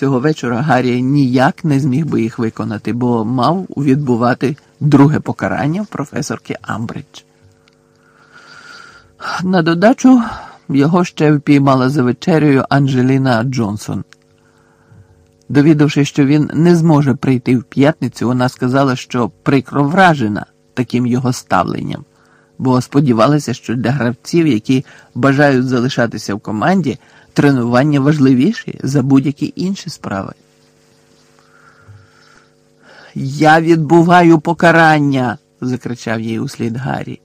Цього вечора Гаррі ніяк не зміг би їх виконати, бо мав відбувати друге покарання в професорки Амбридж. На додачу його ще впіймала за вечерею Анджеліна Джонсон. Довідавши, що він не зможе прийти в п'ятницю, вона сказала, що прикро вражена таким його ставленням, бо сподівалася, що для гравців, які бажають залишатися в команді, тренування важливіші за будь-які інші справи. Я відбуваю покарання, закричав їй услід Гаррі.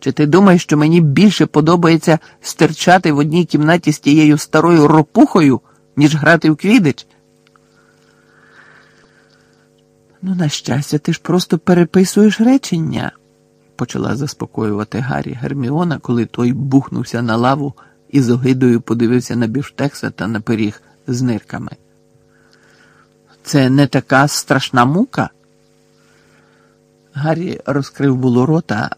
Чи ти думаєш, що мені більше подобається стирчати в одній кімнаті з тією старою ропухою, ніж грати в квідич? Ну, на щастя, ти ж просто переписуєш речення, почала заспокоювати Гаррі Герміона, коли той бухнувся на лаву і з огидою подивився на бівштекса та на пиріг з нирками. Це не така страшна мука. Гаррі розкрив було рота,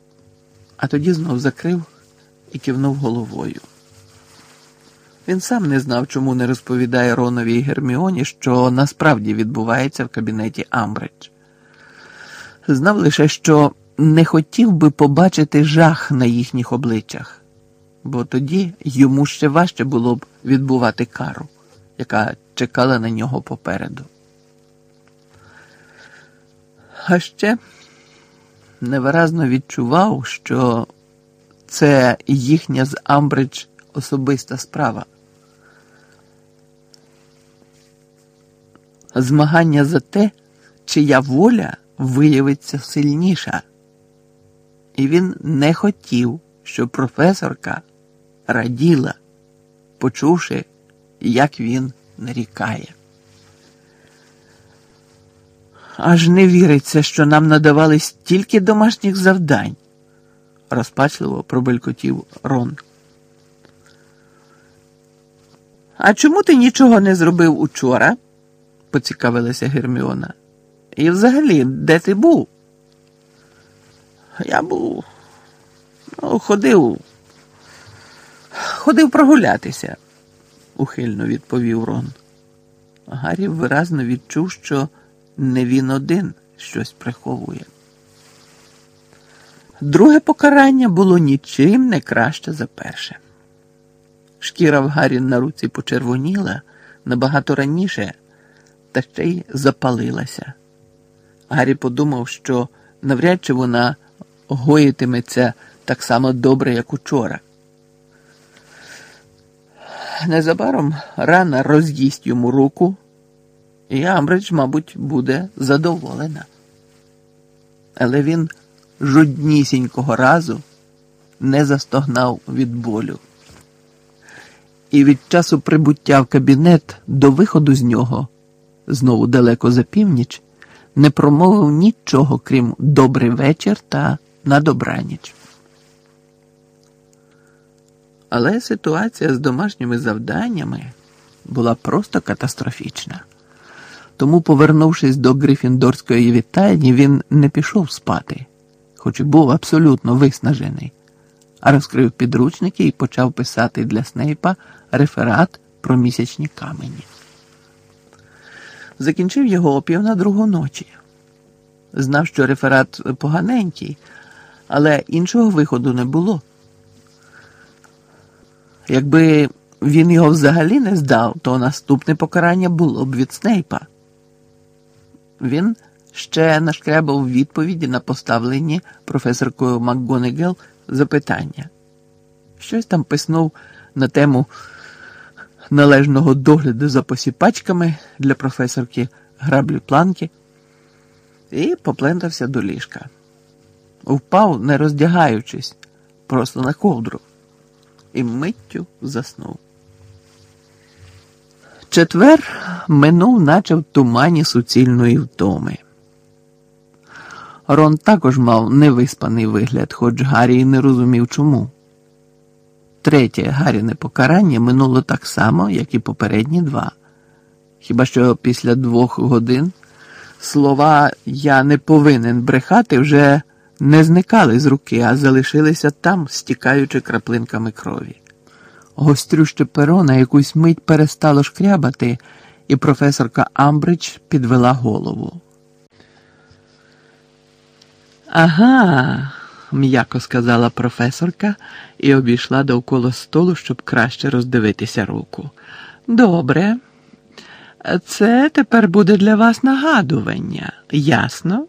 а тоді знов закрив і кивнув головою. Він сам не знав, чому не розповідає Ронові і Герміоні, що насправді відбувається в кабінеті Амбридж. Знав лише, що не хотів би побачити жах на їхніх обличчях, бо тоді йому ще важче було б відбувати кару, яка чекала на нього попереду. А ще невиразно відчував, що це їхня з Амбридж особиста справа. Змагання за те, чия воля виявиться сильніша. І він не хотів, щоб професорка раділа, почувши, як він нарікає. Аж не віриться, що нам надавали стільки домашніх завдань, розпачливо пробелькотів Рон. А чому ти нічого не зробив учора? поцікавилася Герміона. І взагалі, де ти був? Я був. Ну, ходив. Ходив прогулятися, ухильно відповів Рон. Гаррі виразно відчув, що не він один щось приховує. Друге покарання було нічим не краще за перше. Шкіра в Гаррі на руці почервоніла набагато раніше, та ще й запалилася. Гаррі подумав, що навряд чи вона гоїтиметься так само добре, як учора. Незабаром рана роз'їсть йому руку, і Амбридж, мабуть, буде задоволена. Але він жоднісінького разу не застогнав від болю. І від часу прибуття в кабінет до виходу з нього, знову далеко за північ, не промовив нічого, крім добрий вечір та на добраніч. Але ситуація з домашніми завданнями була просто катастрофічна. Тому, повернувшись до Грифіндорської вітальні, він не пішов спати, хоч і був абсолютно виснажений, а розкрив підручники і почав писати для Снейпа реферат про місячні камені. Закінчив його о пів на другу ночі. Знав, що реферат поганенький, але іншого виходу не було. Якби він його взагалі не здав, то наступне покарання було б від Снейпа. Він ще нашкрябав відповіді на поставлені професоркою МакГонегел запитання. Щось там писнув на тему належного догляду за посіпачками для професорки граблі планки і поплентався до ліжка. Впав, не роздягаючись, просто на ковдру, і миттю заснув. Четвер минув, наче в тумані суцільної втоми. Рон також мав невиспаний вигляд, хоч Гаррі не розумів чому. Третє Гарріне покарання минуло так само, як і попередні два. Хіба що після двох годин слова Я не повинен брехати вже не зникали з руки, а залишилися там, стікаючи краплинками крові. Гострюще перо на якусь мить перестало шкрябати, і професорка Амбридж підвела голову. Ага, м'яко сказала професорка і обійшла довкола столу, щоб краще роздивитися руку. Добре. Це тепер буде для вас нагадування, ясно?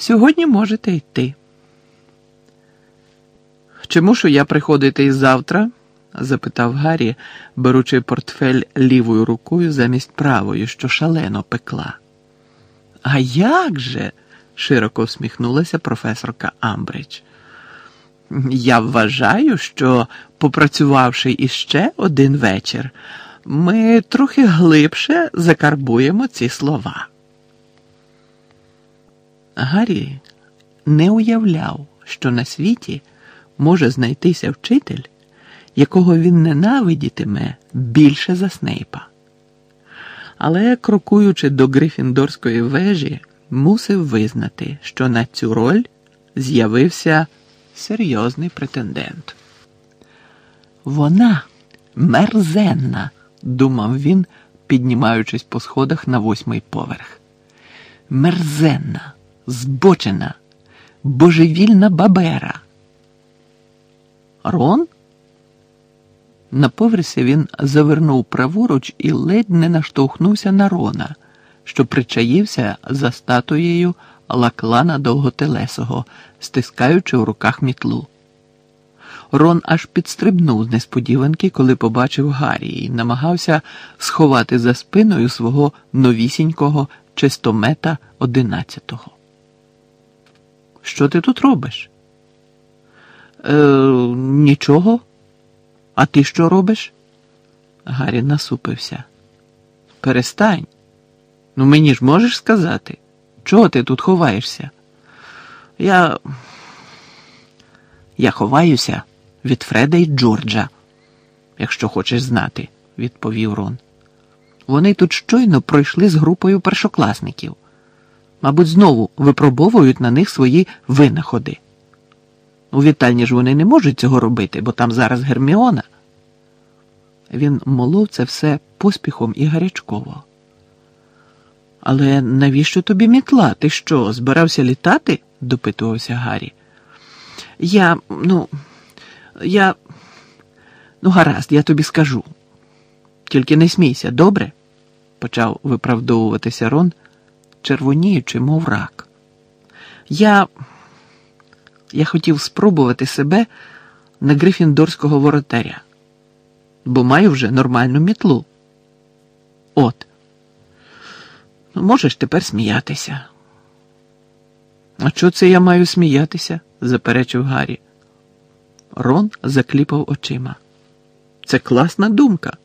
Сьогодні можете йти. Чи мушу я приходити і завтра? запитав Гаррі, беручи портфель лівою рукою замість правої, що шалено пекла. А як же? широко всміхнулася професорка Амбридж. Я вважаю, що, попрацювавши іще один вечір, ми трохи глибше закарбуємо ці слова. Гаррі не уявляв, що на світі може знайтися вчитель, якого він ненавидітиме більше за Снейпа. Але, крокуючи до Грифіндорської вежі, мусив визнати, що на цю роль з'явився серйозний претендент. Вона мерзенна, думав він, піднімаючись по сходах на восьмий поверх. Мерзенна, збочена, божевільна бабера. Рон? На поверсі він завернув праворуч і ледь не наштовхнувся на Рона, що причаївся за статуєю лаклана довготелесого, стискаючи в руках мітлу. Рон аж підстрибнув з несподіванки, коли побачив Гаррі, і намагався сховати за спиною свого новісінького чистомета одинадцятого. Що ти тут робиш? Е, Нічого. А ти що робиш? Гаррі насупився. Перестань. Ну мені ж можеш сказати, чого ти тут ховаєшся? Я. Я ховаюся від Фреда і Джорджа, якщо хочеш знати, відповів Рон. Вони тут щойно пройшли з групою першокласників. Мабуть, знову випробовують на них свої винаходи. У вітальні ж вони не можуть цього робити, бо там зараз Герміона. Він молов це все поспіхом і гарячково. Але навіщо тобі мітла? Ти що, збирався літати? допитувався Гаррі. Я, ну, я. Ну, гаразд, я тобі скажу. Тільки не смійся, добре? почав виправдовуватися Рон, червоніючи, мов рак. Я. Я хотів спробувати себе на грифіндорського воротаря, бо маю вже нормальну мітлу. От. Ну, можеш тепер сміятися. А чого це я маю сміятися? заперечив Гаррі. Рон закліпав очима. Це класна думка.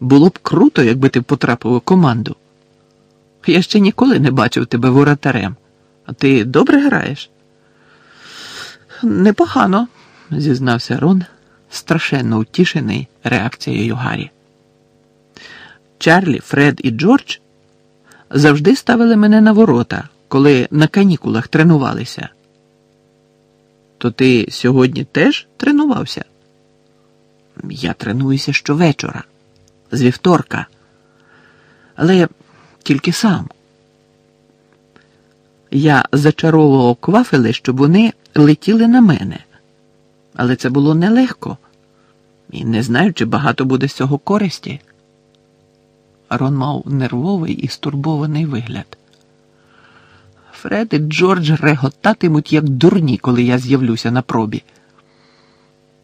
Було б круто, якби ти потрапив у команду. Я ще ніколи не бачив тебе воротарем. А ти добре граєш? Непогано, зізнався Рон, страшенно утішений реакцією Гаррі. Чарлі, Фред і Джордж завжди ставили мене на ворота, коли на канікулах тренувалися. То ти сьогодні теж тренувався? Я тренуюся щовечора, з вівторка, але тільки сам. Я зачаровував квафели, щоб вони летіли на мене, але це було нелегко і не знаю, чи багато буде з цього користі. Рон мав нервовий і стурбований вигляд. Фред і Джордж реготатимуть, як дурні, коли я з'явлюся на пробі.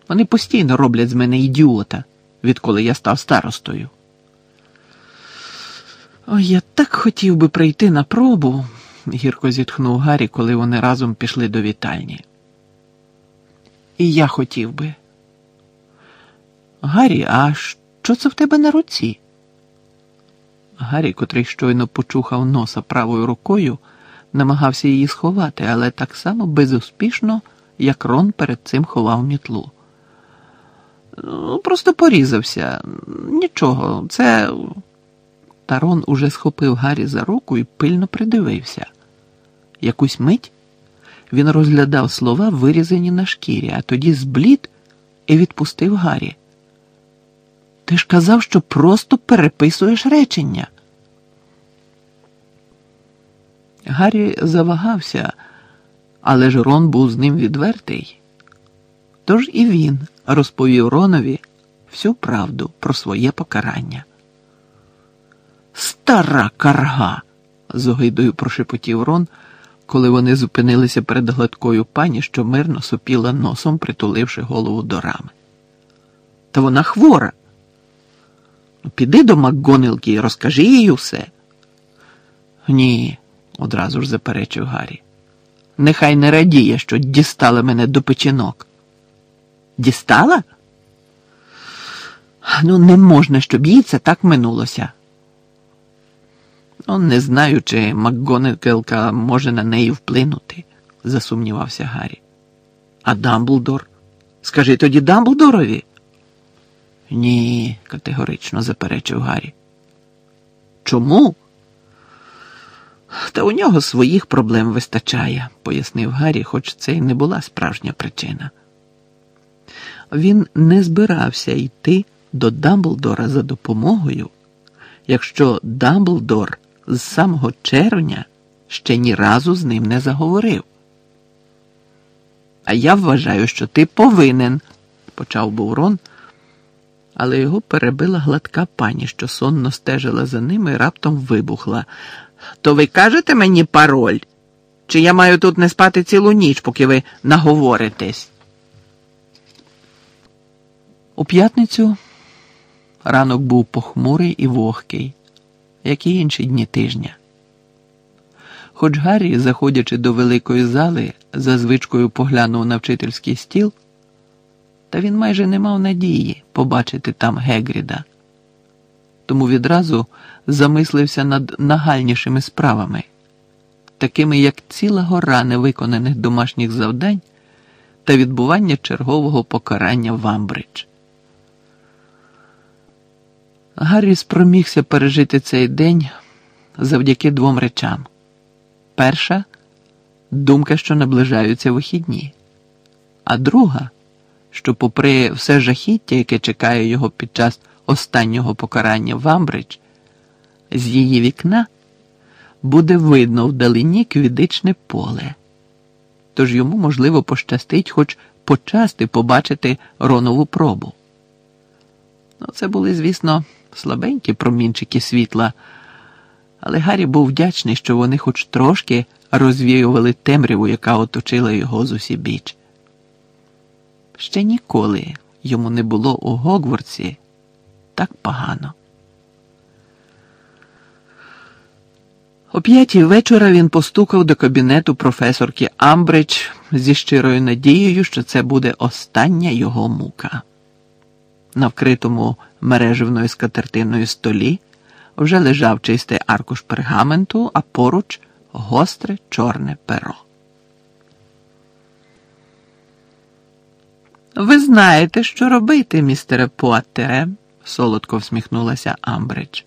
Вони постійно роблять з мене ідіота, відколи я став старостою. Ой, я так хотів би прийти на пробу, гірко зітхнув Гаррі, коли вони разом пішли до вітальні. І я хотів би. Гаррі, а що це в тебе на руці? Гаррі, котрий щойно почухав носа правою рукою, намагався її сховати, але так само безуспішно, як Рон перед цим ховав мітлу. Ну, просто порізався. Нічого, це. Тарон уже схопив Гаррі за руку і пильно придивився. Якусь мить він розглядав слова, вирізані на шкірі, а тоді зблід і відпустив Гаррі. Ти ж казав, що просто переписуєш речення. Гаррі завагався, але ж Рон був з ним відвертий. Тож і він розповів Ронові всю правду про своє покарання. Стара карга. з огидою прошепотів Рон, коли вони зупинилися перед гладкою пані, що мирно сопіла носом, притуливши голову до рами. Та вона хвора. Ну, піди до МакГонелки і розкажи їй усе. Ні, одразу ж заперечив Гаррі. Нехай не радіє, що дістала мене до печінок. Дістала? Ну, не можна, щоб їй це так минулося. Ну, не знаю, чи МакГонекелка може на неї вплинути, засумнівався Гаррі. А Дамблдор? Скажи тоді Дамблдорові? Ні, категорично заперечив Гаррі. Чому? Та у нього своїх проблем вистачає, пояснив Гаррі, хоч це й не була справжня причина. Він не збирався йти до Дамблдора за допомогою, якщо Дамблдор з самого червня ще ні разу з ним не заговорив. А я вважаю, що ти повинен, почав був Рон, але його перебила гладка пані, що сонно стежила за ними і раптом вибухла. То ви кажете мені пароль? Чи я маю тут не спати цілу ніч, поки ви наговоритесь? У п'ятницю ранок був похмурий і вогкий, як і інші дні тижня. Хоч Гаррі, заходячи до великої зали, за звичкою поглянув на вчительський стіл, та він майже не мав надії побачити там Гегріда. Тому відразу замислився над нагальнішими справами, такими як ціла гора невиконаних домашніх завдань та відбування чергового покарання в Амбридж. Гаррі спромігся пережити цей день завдяки двом речам. Перша думка, що наближаються вихідні, а друга, що, попри все жахіття, яке чекає його під час останнього покарання в Амбридж, з її вікна буде видно вдалині квідичне поле. Тож йому, можливо, пощастить хоч почасти побачити ронову пробу. Ну, Це були, звісно, слабенькі промінчики світла, але Гаррі був вдячний, що вони хоч трошки розвіювали темряву, яка оточила його з усібіч. Ще ніколи йому не було у Гогвардсі так погано. О п'ятій вечора він постукав до кабінету професорки Амбридж зі щирою надією, що це буде остання його мука. На вкритому мережевною скатертиною столі вже лежав чистий аркуш пергаменту, а поруч гостре чорне перо. Ви знаєте, що робити, містере Пуаттере, солодко всміхнулася Амбридж.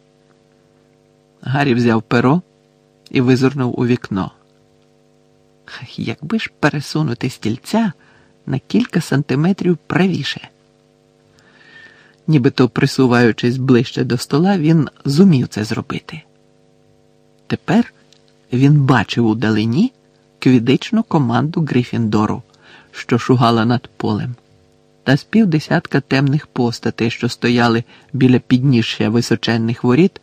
Гаррі взяв перо і визирнув у вікно. Якби ж пересунути стільця на кілька сантиметрів правіше. Нібито присуваючись ближче до стола, він зумів це зробити. Тепер він бачив у далині квідичну команду Грифіндору, що шугала над полем, та з півдесятка темних постатей, що стояли біля підніжжя височенних воріт,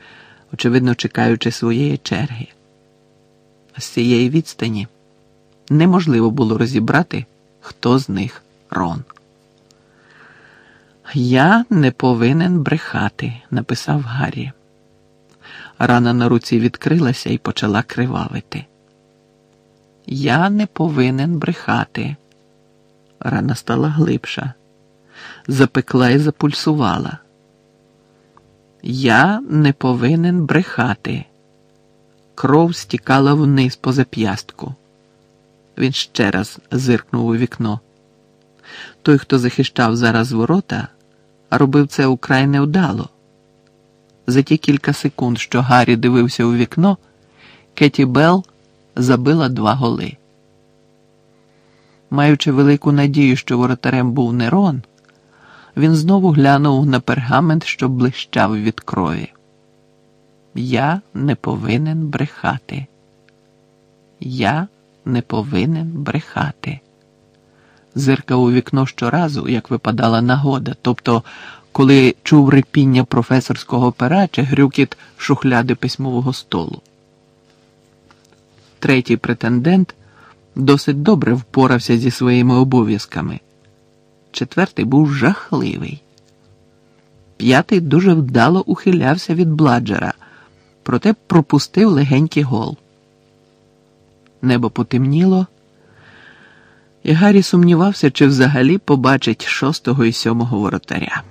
очевидно чекаючи своєї черги. З цієї відстані неможливо було розібрати, хто з них Рон. Я не повинен брехати, написав Гаррі. Рана на руці відкрилася і почала кривавити. Я не повинен брехати. Рана стала глибша, запекла і запульсувала. Я не повинен брехати. Кров стікала вниз по зап'ястку. Він ще раз зиркнув у вікно. Той, хто захищав зараз ворота, робив це украй невдало. За ті кілька секунд, що Гаррі дивився у вікно, Кеті Белл забила два голи. Маючи велику надію, що воротарем був не Рон, він знову глянув на пергамент, що блищав від крові. Я не повинен брехати. Я не повинен брехати. Зиркав у вікно щоразу, як випадала нагода, тобто, коли чув рипіння професорського пера чи грюкіт шухляди письмового столу. Третій претендент досить добре впорався зі своїми обов'язками. Четвертий був жахливий. П'ятий дуже вдало ухилявся від бладжера, проте пропустив легенький гол. Небо потемніло, і Гаррі сумнівався, чи взагалі побачить шостого і сьомого воротаря.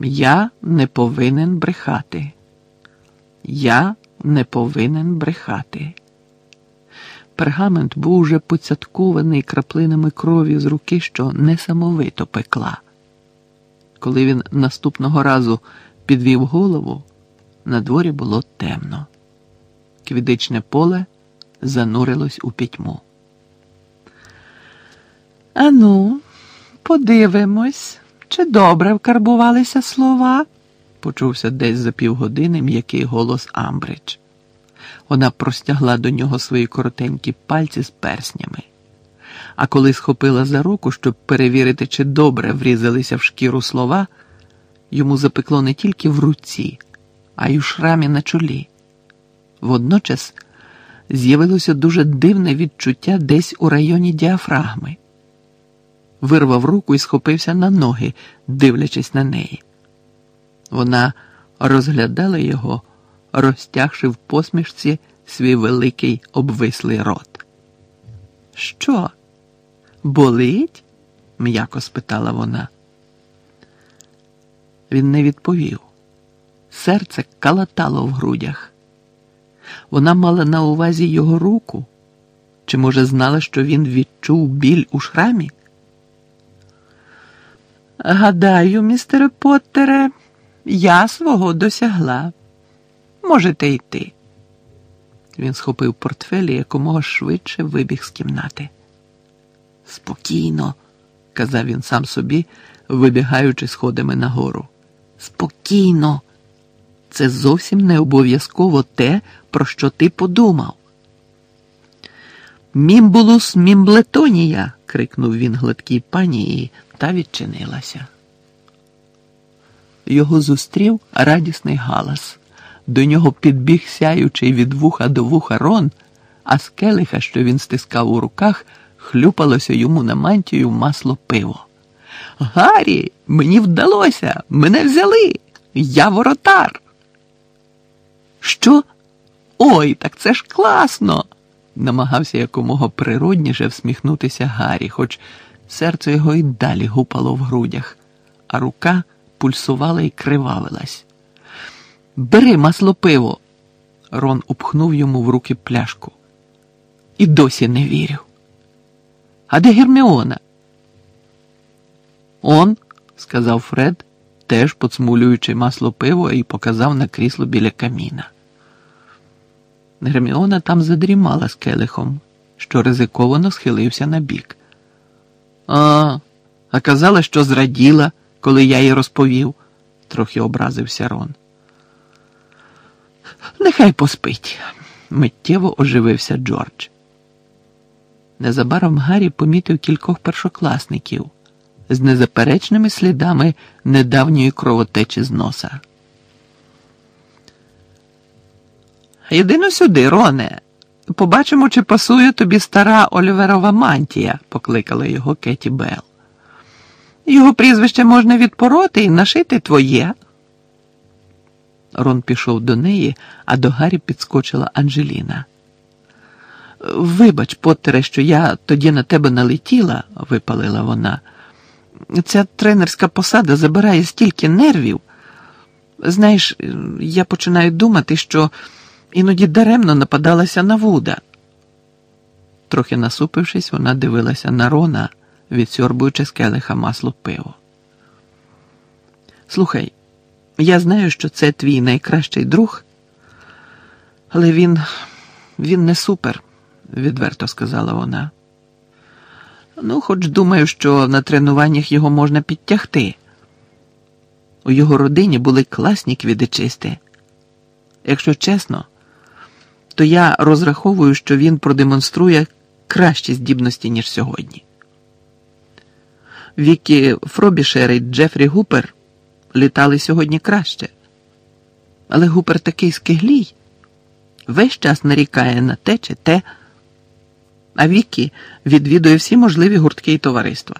Я не повинен брехати. Я не повинен брехати. Пергамент був уже поцяткований краплинами крові з руки, що несамовито пекла. Коли він наступного разу підвів голову, на дворі було темно. Квідичне поле занурилось у пітьму. Ану, подивимось, чи добре вкарбувалися слова, почувся десь за півгодини м'який голос Амбридж. Вона простягла до нього свої коротенькі пальці з перснями. А коли схопила за руку, щоб перевірити, чи добре врізалися в шкіру слова, йому запекло не тільки в руці, а й у шрамі на чолі. Водночас з'явилося дуже дивне відчуття десь у районі діафрагми. Вирвав руку і схопився на ноги, дивлячись на неї. Вона розглядала його розтягши в посмішці свій великий обвислий рот. Що? Болить? м'яко спитала вона. Він не відповів. Серце калатало в грудях. Вона мала на увазі його руку, чи, може, знала, що він відчув біль у шрамі? Гадаю, містере Поттере, я свого досягла. Можете йти. Він схопив портфель і якомога швидше вибіг з кімнати. Спокійно, казав він сам собі, вибігаючи сходами нагору. Спокійно, це зовсім не обов'язково те, про що ти подумав. Мімбулус мімблетонія. крикнув він гладкій панії, та відчинилася. Його зустрів радісний галас. До нього підбіг сяючий від вуха до вуха рон, а з келиха, що він стискав у руках, хлюпалося йому на мантію масло пиво. Гаррі, мені вдалося, мене взяли. Я воротар. Що? Ой, так це ж класно! намагався якомога природніше всміхнутися Гаррі, хоч серце його й далі гупало в грудях, а рука пульсувала і кривавилась. Бери масло пиво. Рон упхнув йому в руки пляшку. І досі не вірю. А де Герміона? Он, сказав Фред, теж поцмулюючи масло пиво і показав на крісло біля каміна. Герміона там задрімала з келихом, що ризиковано схилився на бік. А, а казала, що зраділа, коли я їй розповів, трохи образився Рон. Нехай поспить, миттєво оживився Джордж. Незабаром Гаррі помітив кількох першокласників з незаперечними слідами недавньої кровотечі з носа. Єдино сюди, Роне. Побачимо, чи пасує тобі стара Оліверова мантія, покликала його Кеті Белл. Його прізвище можна відпороти і нашити твоє. Рон пішов до неї, а до Гаррі підскочила Анжеліна. Вибач, Поттере, що я тоді на тебе налетіла, випалила вона. Ця тренерська посада забирає стільки нервів. Знаєш, я починаю думати, що іноді даремно нападалася на Вуда. Трохи насупившись, вона дивилася на Рона, відсьорбуючи з келиха масло пиво. Слухай, я знаю, що це твій найкращий друг, але він він не супер, відверто сказала вона. Ну, хоч думаю, що на тренуваннях його можна підтягти. У його родині були класні квідичисти. Якщо чесно, то я розраховую, що він продемонструє кращі здібності, ніж сьогодні. Вікі Фробішер і Джефрі Гупер літали сьогодні краще. Але Гупер такий скиглій, весь час нарікає на те чи те, а Вікі відвідує всі можливі гуртки і товариства.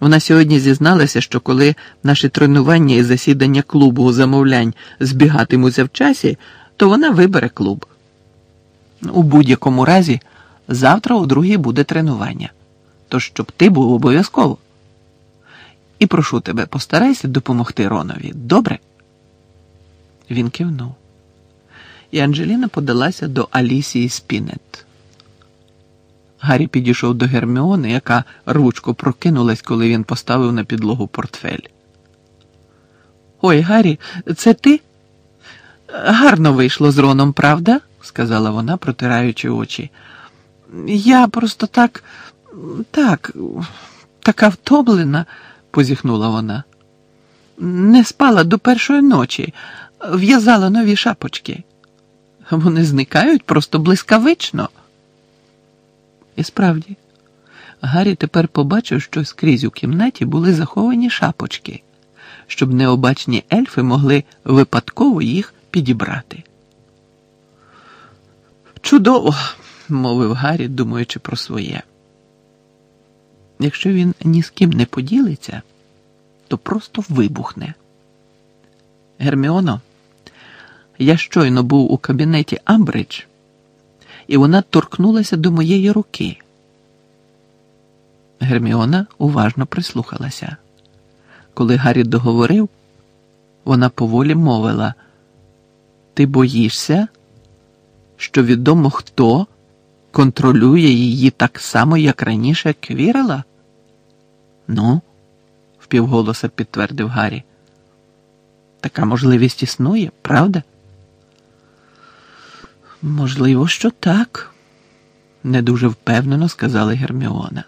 Вона сьогодні зізналася, що коли наші тренування і засідання клубу замовлянь збігатимуться в часі, то вона вибере клуб. У будь-якому разі, завтра у другій буде тренування. Тож щоб ти був обов'язково. І прошу тебе, постарайся допомогти Ронові, добре? Він кивнув. І Анджеліна подалася до Алісії Спінет. Гаррі підійшов до Герміони, яка рвучко прокинулась, коли він поставив на підлогу портфель. Ой, Гаррі, це ти? Гарно вийшло з Роном, правда? сказала вона, протираючи очі. Я просто так, так, така втомлена, позіхнула вона. Не спала до першої ночі, в'язала нові шапочки. Вони зникають просто блискавично. І справді, Гаррі тепер побачив, що скрізь у кімнаті були заховані шапочки, щоб необачні ельфи могли випадково їх підібрати. Чудово, мовив Гаррі, думаючи про своє. Якщо він ні з ким не поділиться, то просто вибухне. Герміоно, я щойно був у кабінеті Амбридж, і вона торкнулася до моєї руки. Герміона уважно прислухалася. Коли Гаррі договорив, вона поволі мовила: Ти боїшся, що відомо хто контролює її так само, як раніше Квірела? Ну, впівголоса підтвердив Гаррі. Така можливість існує, правда? Можливо, що так, не дуже впевнено сказала Герміона.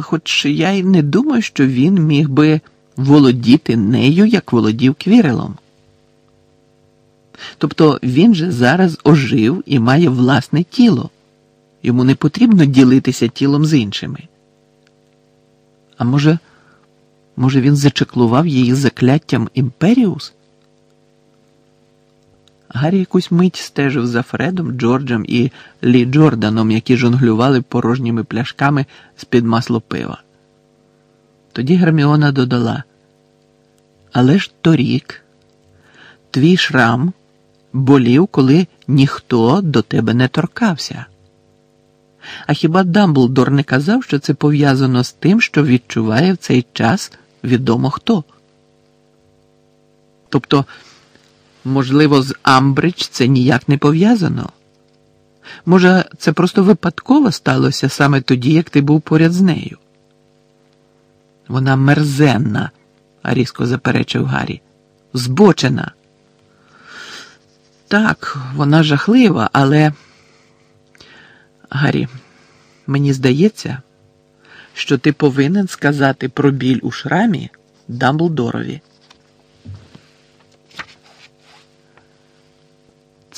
Хоч я й не думаю, що він міг би володіти нею, як володів Квірелом. Тобто він же зараз ожив і має власне тіло. Йому не потрібно ділитися тілом з іншими. А може, може, він зачеклував її закляттям Імперіус? Гаррі якусь мить стежив за Фредом, Джорджем і Лі Джорданом, які жонглювали порожніми пляшками з-під масло пива. Тоді Герміона додала: Але ж торік твій шрам болів, коли ніхто до тебе не торкався. А хіба Дамблдор не казав, що це пов'язано з тим, що відчуває в цей час відомо хто? Тобто, можливо, з Амбридж це ніяк не пов'язано? Може, це просто випадково сталося саме тоді, як ти був поряд з нею? Вона мерзенна, різко заперечив Гаррі. Збочена. Так, вона жахлива, але. Гаррі, мені здається, що ти повинен сказати про біль у шрамі Дамблдорові.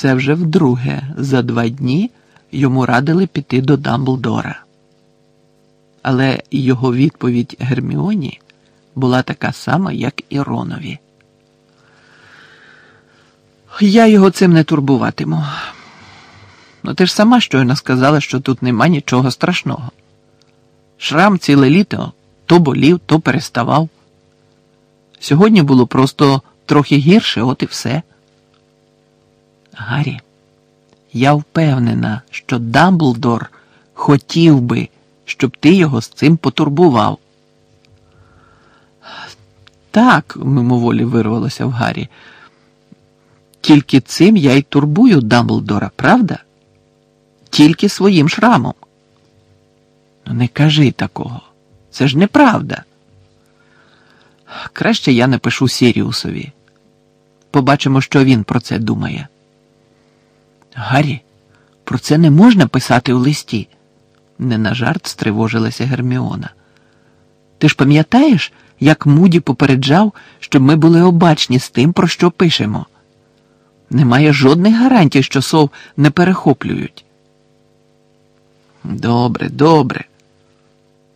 Це вже вдруге за два дні йому радили піти до Дамблдора. Але його відповідь Герміоні була така сама, як і Ронові. Я його цим не турбуватиму. Ну ти ж сама щойно сказала, що тут нема нічого страшного. Шрам ціле літо то болів, то переставав. Сьогодні було просто трохи гірше, от і все. Гаррі, я впевнена, що Дамблдор хотів би, щоб ти його з цим потурбував. Так, мимоволі вирвалося в Гаррі. Тільки цим я й турбую Дамблдора, правда? Тільки своїм шрамом. Ну, не кажи такого. Це ж неправда. Краще я напишу Сіріусові. Побачимо, що він про це думає. Гаррі, про це не можна писати у листі. Не на жарт стривожилася Герміона. Ти ж пам'ятаєш, як Муді попереджав, щоб ми були обачні з тим, про що пишемо? Немає жодних гарантій, що сов не перехоплюють. Добре, добре.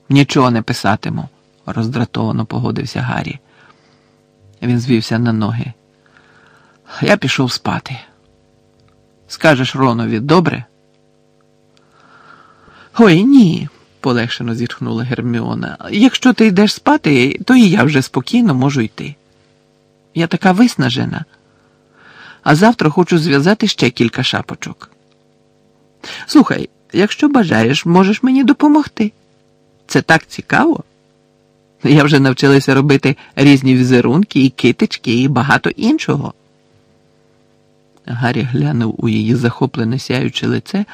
Нічого не писатиму, роздратовано погодився Гаррі. Він звівся на ноги. Я пішов спати. Скажеш Ронові, добре? Ой, ні, полегшено зітхнула Герміона. Якщо ти йдеш спати, то і я вже спокійно можу йти. Я така виснажена, а завтра хочу зв'язати ще кілька шапочок. Слухай, якщо бажаєш, можеш мені допомогти. Це так цікаво. Я вже навчилася робити різні візерунки і китички, і багато іншого. Гаррі глянув у її захоплене сяюче лице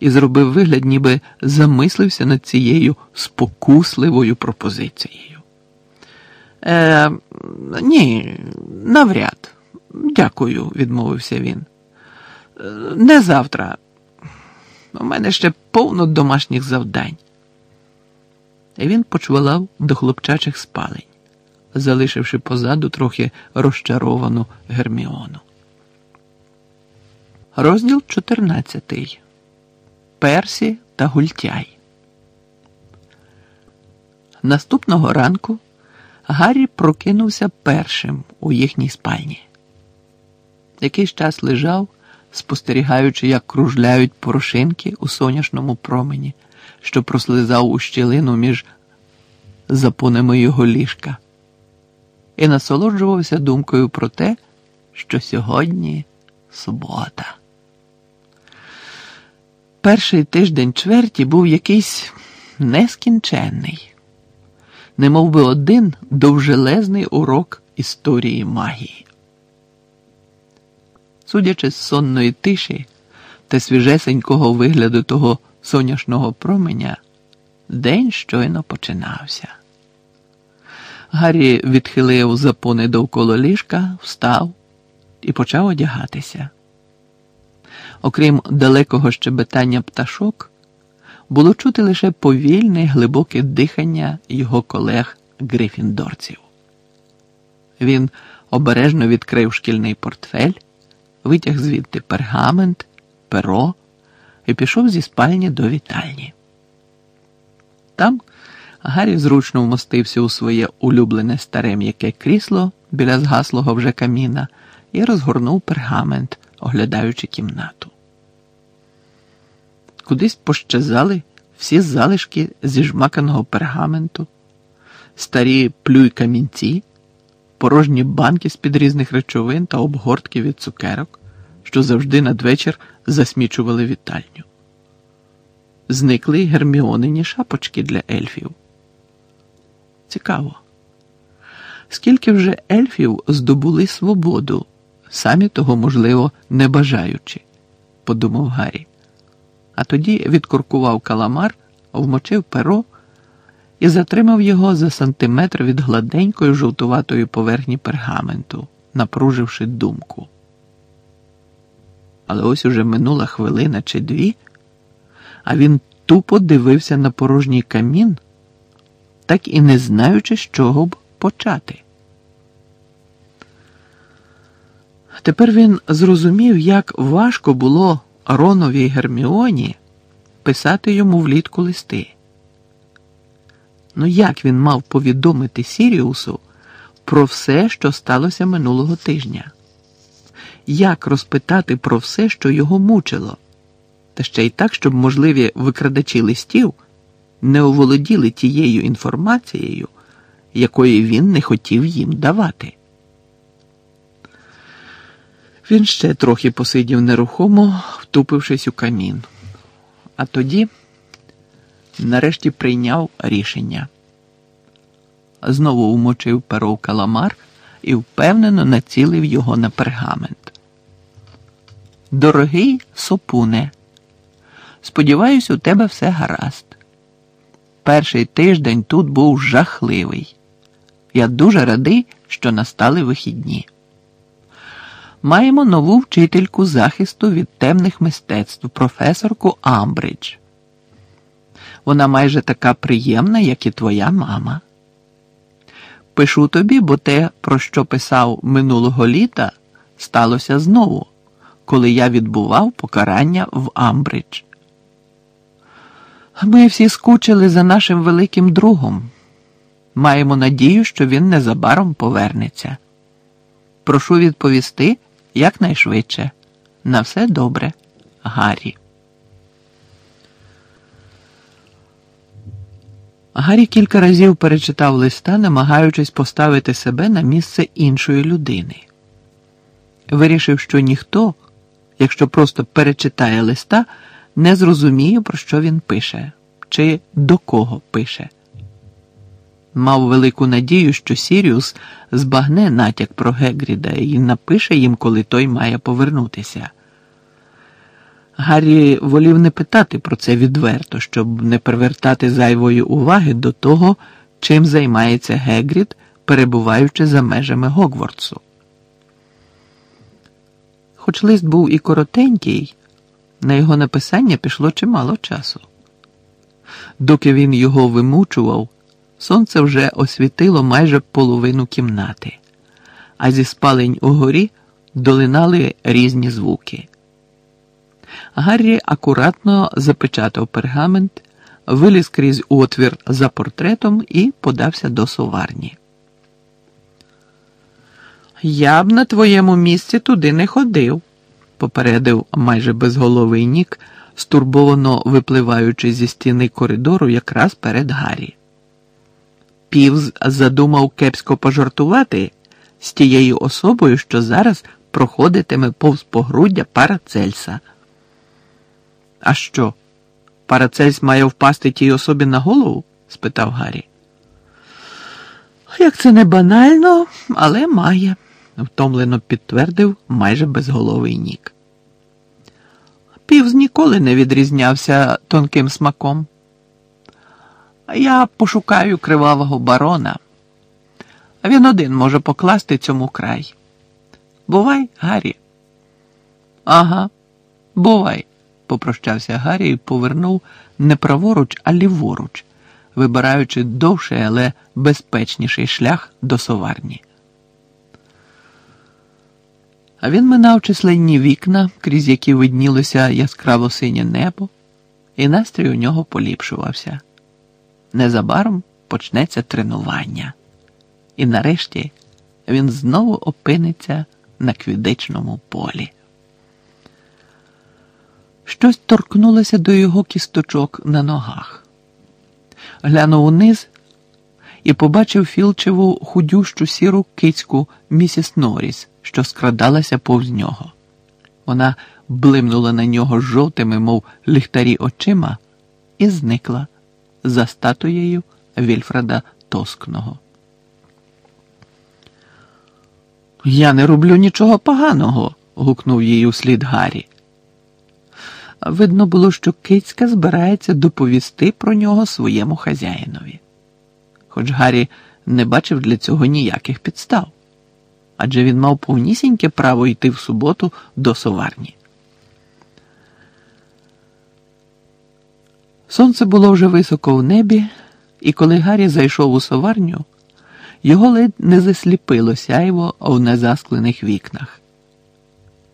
і зробив вигляд, ніби замислився над цією спокусливою пропозицією. «Е, Ні, навряд. Дякую, відмовився він. «Е, Не завтра. У мене ще повно домашніх завдань. І він почвалав до хлопчачих спалень, залишивши позаду трохи розчаровану Герміону. Розділ 14. Персі та Гультяй. Наступного ранку Гаррі прокинувся першим у їхній спальні. Якийсь час лежав, спостерігаючи, як кружляють порошинки у соняшному промені, що прослизав у щілину між запонами його ліжка, і насолоджувався думкою про те, що сьогодні субота. Перший тиждень чверті був якийсь нескінченний, немов би один довжелезний урок історії магії. Судячи з сонної тиші та свіжесенького вигляду того соняшного променя, день щойно починався. Гаррі відхилив запони довкола ліжка, встав і почав одягатися. Окрім далекого щебетання пташок, було чути лише повільне глибоке дихання його колег грифіндорців. Він обережно відкрив шкільний портфель, витяг звідти пергамент, перо і пішов зі спальні до вітальні. Там Гаррі зручно вмостився у своє улюблене старе м'яке крісло біля згаслого вже каміна і розгорнув пергамент, оглядаючи кімнату. Кудись пощазали всі залишки зіжмаканого пергаменту, старі плюй камінці, порожні банки з під різних речовин та обгортки від цукерок, що завжди надвечір засмічували вітальню. Зникли й герміонині шапочки для ельфів. Цікаво. Скільки вже ельфів здобули свободу, самі того, можливо, не бажаючи, подумав Гаррі. А тоді відкуркував каламар, вмочив перо і затримав його за сантиметр від гладенької жовтуватої поверхні пергаменту, напруживши думку. Але ось уже минула хвилина чи дві, а він тупо дивився на порожній камін, так і не знаючи, з чого б почати. Тепер він зрозумів, як важко було Ронові Герміоні писати йому влітку листи. Ну як він мав повідомити Сіріусу про все, що сталося минулого тижня? Як розпитати про все, що його мучило? Та ще й так, щоб можливі викрадачі листів не оволоділи тією інформацією, якої він не хотів їм давати. Він ще трохи посидів нерухомо, втупившись у камін, а тоді нарешті прийняв рішення. Знову умочив перо в каламар і впевнено націлив його на пергамент. Дорогий сопуне, сподіваюсь, у тебе все гаразд. Перший тиждень тут був жахливий. Я дуже радий, що настали вихідні. Маємо нову вчительку захисту від темних мистецтв, професорку Амбридж. Вона майже така приємна, як і твоя мама. Пишу тобі, бо те, про що писав минулого літа, сталося знову, коли я відбував покарання в Амбридж. Ми всі скучили за нашим великим другом. Маємо надію, що він незабаром повернеться. Прошу відповісти якнайшвидше. На все добре, Гаррі. Гаррі кілька разів перечитав листа, намагаючись поставити себе на місце іншої людини. Вирішив, що ніхто, якщо просто перечитає листа, не зрозуміє, про що він пише, чи до кого пише. Мав велику надію, що Сіріус збагне натяк про Гегріда і напише їм, коли той має повернутися. Гаррі волів не питати про це відверто, щоб не привертати зайвої уваги до того, чим займається Гегрід, перебуваючи за межами Гогвартсу. Хоч лист був і коротенький, на його написання пішло чимало часу. Доки він його вимучував, сонце вже освітило майже половину кімнати, а зі спалень угорі долинали різні звуки. Гаррі акуратно запечатав пергамент, виліз крізь отвір за портретом і подався до соварні. Я б на твоєму місці туди не ходив, попередив майже безголовий нік, стурбовано випливаючи зі стіни коридору якраз перед Гаррі. Півз задумав кепсько пожартувати з тією особою, що зараз проходитиме повз погруддя Парацельса. А що? Парацельс має впасти тій особі на голову? спитав Гаррі. Як це не банально, але має, втомлено підтвердив майже безголовий нік. Півз ніколи не відрізнявся тонким смаком. Я пошукаю кривавого барона. Він один може покласти цьому край. Бувай, Гаррі. Ага, бувай попрощався Гаррі і повернув не праворуч, а ліворуч, вибираючи довший, але безпечніший шлях до соварні. А він минав численні вікна, крізь які виднілося яскраво синє небо, і настрій у нього поліпшувався. Незабаром почнеться тренування, і нарешті він знову опиниться на квідичному полі. Щось торкнулося до його кісточок на ногах. Глянув униз і побачив Філчеву худющу сіру кицьку місіс Норріс, що скрадалася повз нього. Вона блимнула на нього жовтими, мов ліхтарі очима, і зникла за статуєю Вільфреда Тоскного. Я не роблю нічого поганого. гукнув їй услід Гаррі. Видно було, що кицька збирається доповісти про нього своєму хазяїнові. Хоч Гаррі не бачив для цього ніяких підстав, адже він мав повнісіньке право йти в суботу до соварні. Сонце було вже високо в небі, і коли Гаррі зайшов у соварню, його ледь не засліпило сяйво в незасклених вікнах.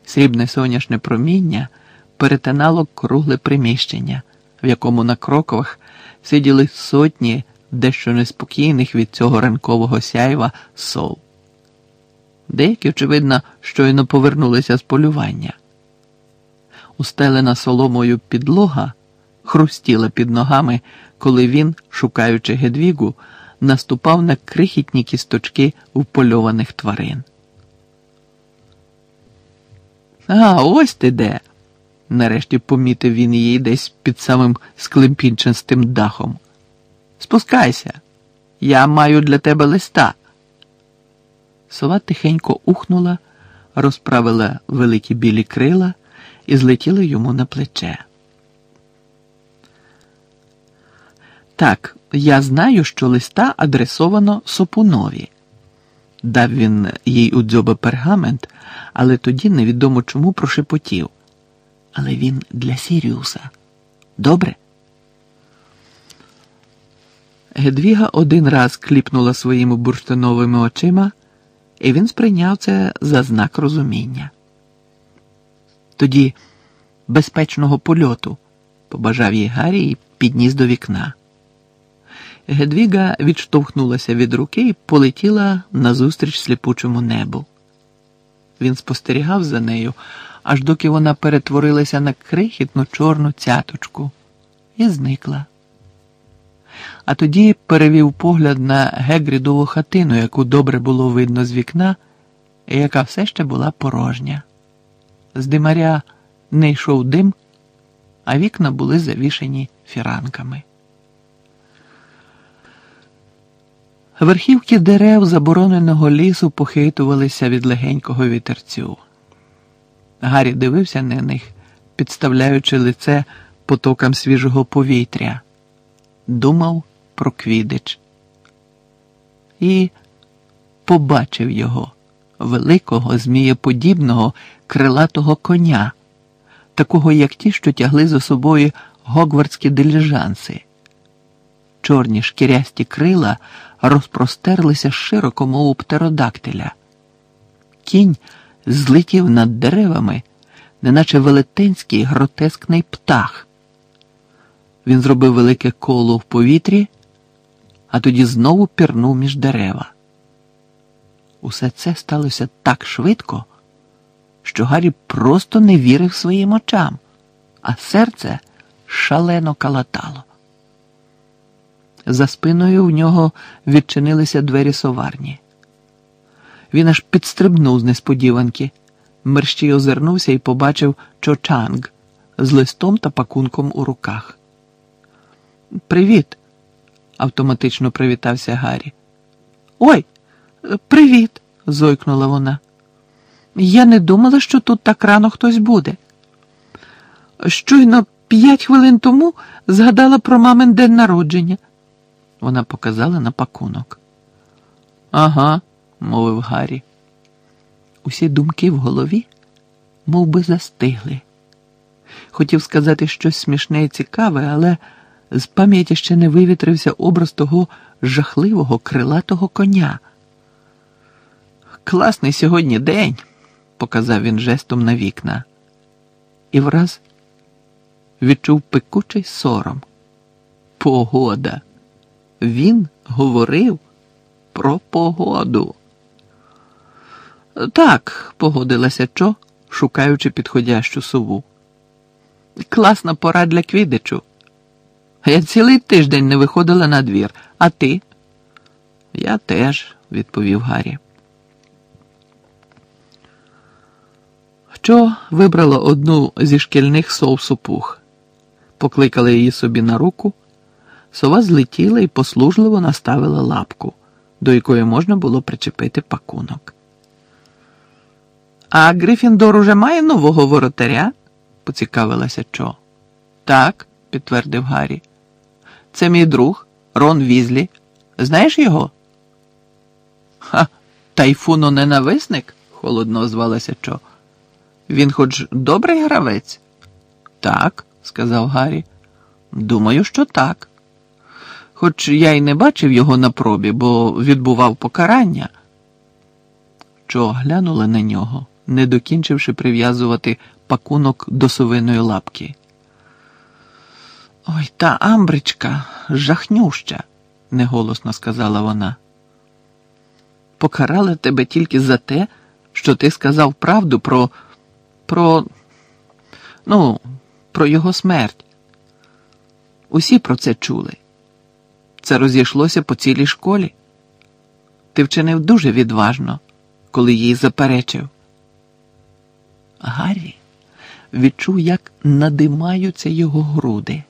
Срібне соняшне проміння перетинало кругле приміщення, в якому на кроковах сиділи сотні дещо неспокійних від цього ранкового сяйва сов. Деякі, очевидно, щойно повернулися з полювання. Устелена соломою підлога хрустіла під ногами, коли він, шукаючи гедвігу, наступав на крихітні кісточки впольованих тварин. А ось ти де. Нарешті помітив він її десь під самим склемпінчастим дахом. Спускайся, я маю для тебе листа. Сова тихенько ухнула, розправила великі білі крила і злетіла йому на плече. Так, я знаю, що листа адресовано Сопунові. Дав він їй у дзьоба пергамент, але тоді невідомо чому прошепотів але він для Сіріуса. Добре? Гедвіга один раз кліпнула своїми бурштиновими очима, і він сприйняв це за знак розуміння. Тоді безпечного польоту, побажав їй Гаррі і підніс до вікна. Гедвіга відштовхнулася від руки і полетіла назустріч сліпучому небу. Він спостерігав за нею, аж доки вона перетворилася на крихітну чорну цяточку і зникла. А тоді перевів погляд на Гегрідову хатину, яку добре було видно з вікна, і яка все ще була порожня. З димаря не йшов дим, а вікна були завішені фіранками. Верхівки дерев забороненого лісу похитувалися від легенького вітерцю. Гаррі дивився на них, підставляючи лице потокам свіжого повітря, думав про квідич і побачив його, великого, змієподібного, крилатого коня, такого, як ті, що тягли за собою гогвардські диліжанси. Чорні шкірясті крила розпростерлися широко, мов птеродактиля. Кінь злетів над деревами, неначе велетенський гротескний птах. Він зробив велике коло в повітрі, а тоді знову пірнув між дерева. Усе це сталося так швидко, що Гаррі просто не вірив своїм очам, а серце шалено калатало. За спиною в нього відчинилися двері соварні. Він аж підстрибнув з несподіванки, мерщій озирнувся і побачив Чочанг з листом та пакунком у руках. Привіт, автоматично привітався Гаррі. Ой, привіт, зойкнула вона. Я не думала, що тут так рано хтось буде. Щойно п'ять хвилин тому згадала про мамин день народження. Вона показала на пакунок. Ага, мовив Гаррі. Усі думки в голові мов би, застигли. Хотів сказати щось смішне і цікаве, але з пам'яті ще не вивітрився образ того жахливого крилатого коня. Класний сьогодні день, показав він жестом на вікна, і враз відчув пекучий сором. Погода. Він говорив про погоду. Так, погодилася Чо, шукаючи підходящу сову. Класна пора для квідичу. Я цілий тиждень не виходила на двір, а ти? Я теж, відповів Гаррі. Чо вибрала одну зі шкільних сов-супух, покликала її собі на руку. Сова злетіла і послужливо наставила лапку, до якої можна було причепити пакунок. А Грифіндор уже має нового воротаря? поцікавилася Чо. Так, підтвердив Гаррі. Це мій друг Рон Візлі. Знаєш його? Ха, тайфуно ненависник? холодно озвалася Чо. Він хоч добрий гравець? Так, сказав Гаррі. Думаю, що так хоч я й не бачив його на пробі, бо відбував покарання. Чо глянула на нього, не докінчивши прив'язувати пакунок до совиної лапки. Ой, та амбричка жахнюща, неголосно сказала вона. Покарали тебе тільки за те, що ти сказав правду про. про. ну, про його смерть. Усі про це чули. Це розійшлося по цілій школі. Ти вчинив дуже відважно, коли їй заперечив. Гаррі відчув, як надимаються його груди.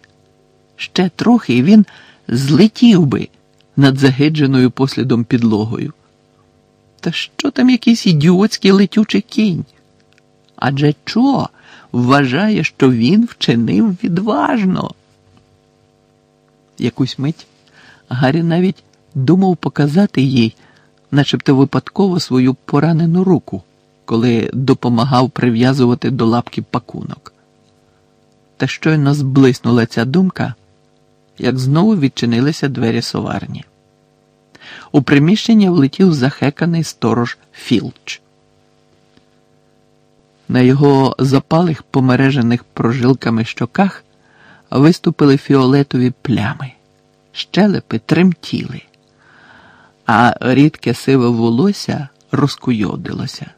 Ще трохи і він злетів би над загидженою послідом підлогою. Та що там якийсь ідіотський летючий кінь? Адже чо вважає, що він вчинив відважно? Якусь мить. Гаррі навіть думав показати їй, начебто випадково свою поранену руку, коли допомагав прив'язувати до лапки пакунок. Та щойно зблиснула ця думка, як знову відчинилися двері соварні. У приміщення влетів захеканий сторож Філч. На його запалих помережених прожилками щоках виступили фіолетові плями, щелепи тремтіли, а рідке сиве волосся розкуйовдилося.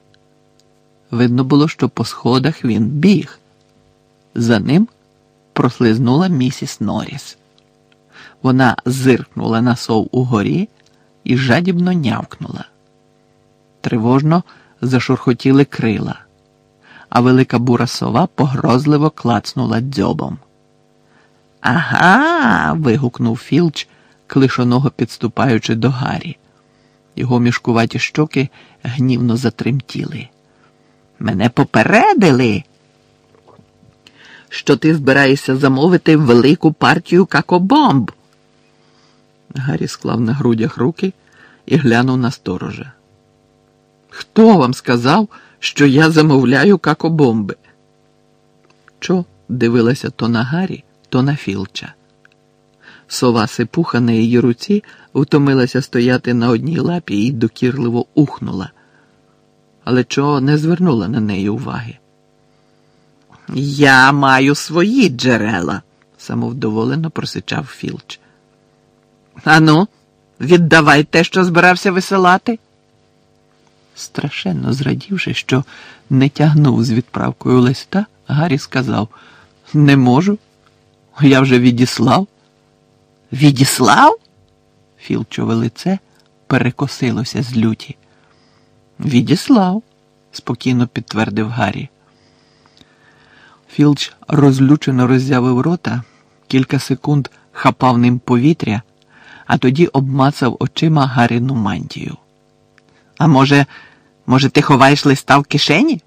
Видно було, що по сходах він біг. За ним прослизнула місіс Норріс. Вона зиркнула на сов угорі і жадібно нявкнула. Тривожно зашурхотіли крила, а велика бура сова погрозливо клацнула дзьобом. Ага. вигукнув Філч, клишоного підступаючи до Гаррі. Його мішкуваті щоки гнівно затремтіли. Мене попередили, що ти збираєшся замовити велику партію какобомб. Гаррі склав на грудях руки і глянув на сторожа. Хто вам сказав, що я замовляю какобомби? Чо дивилася то на Гаррі, то на Філча. Сова сипуха на її руці втомилася стояти на одній лапі і докірливо ухнула, але чого не звернула на неї уваги. Я маю свої джерела, самовдоволено просичав Філч. Ану, віддавай те, що збирався висилати. Страшенно зрадівши, що не тягнув з відправкою листа, Гаррі сказав: Не можу. Я вже відіслав. Відіслав? Філчове лице перекосилося з люті. Відіслав, спокійно підтвердив Гаррі. Філч розлючено роззявив рота, кілька секунд хапав ним повітря, а тоді обмацав очима Гарріну мантію. А може, може, ти ховаєш листа в кишені?